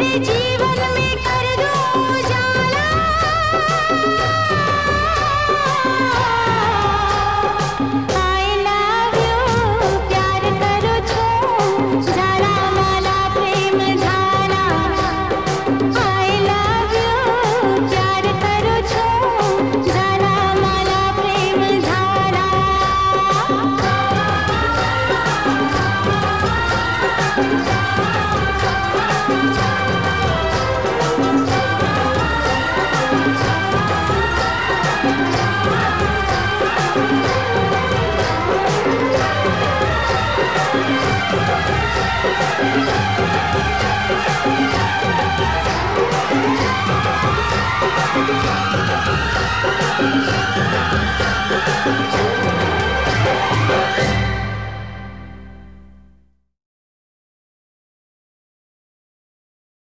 मेरे जीवन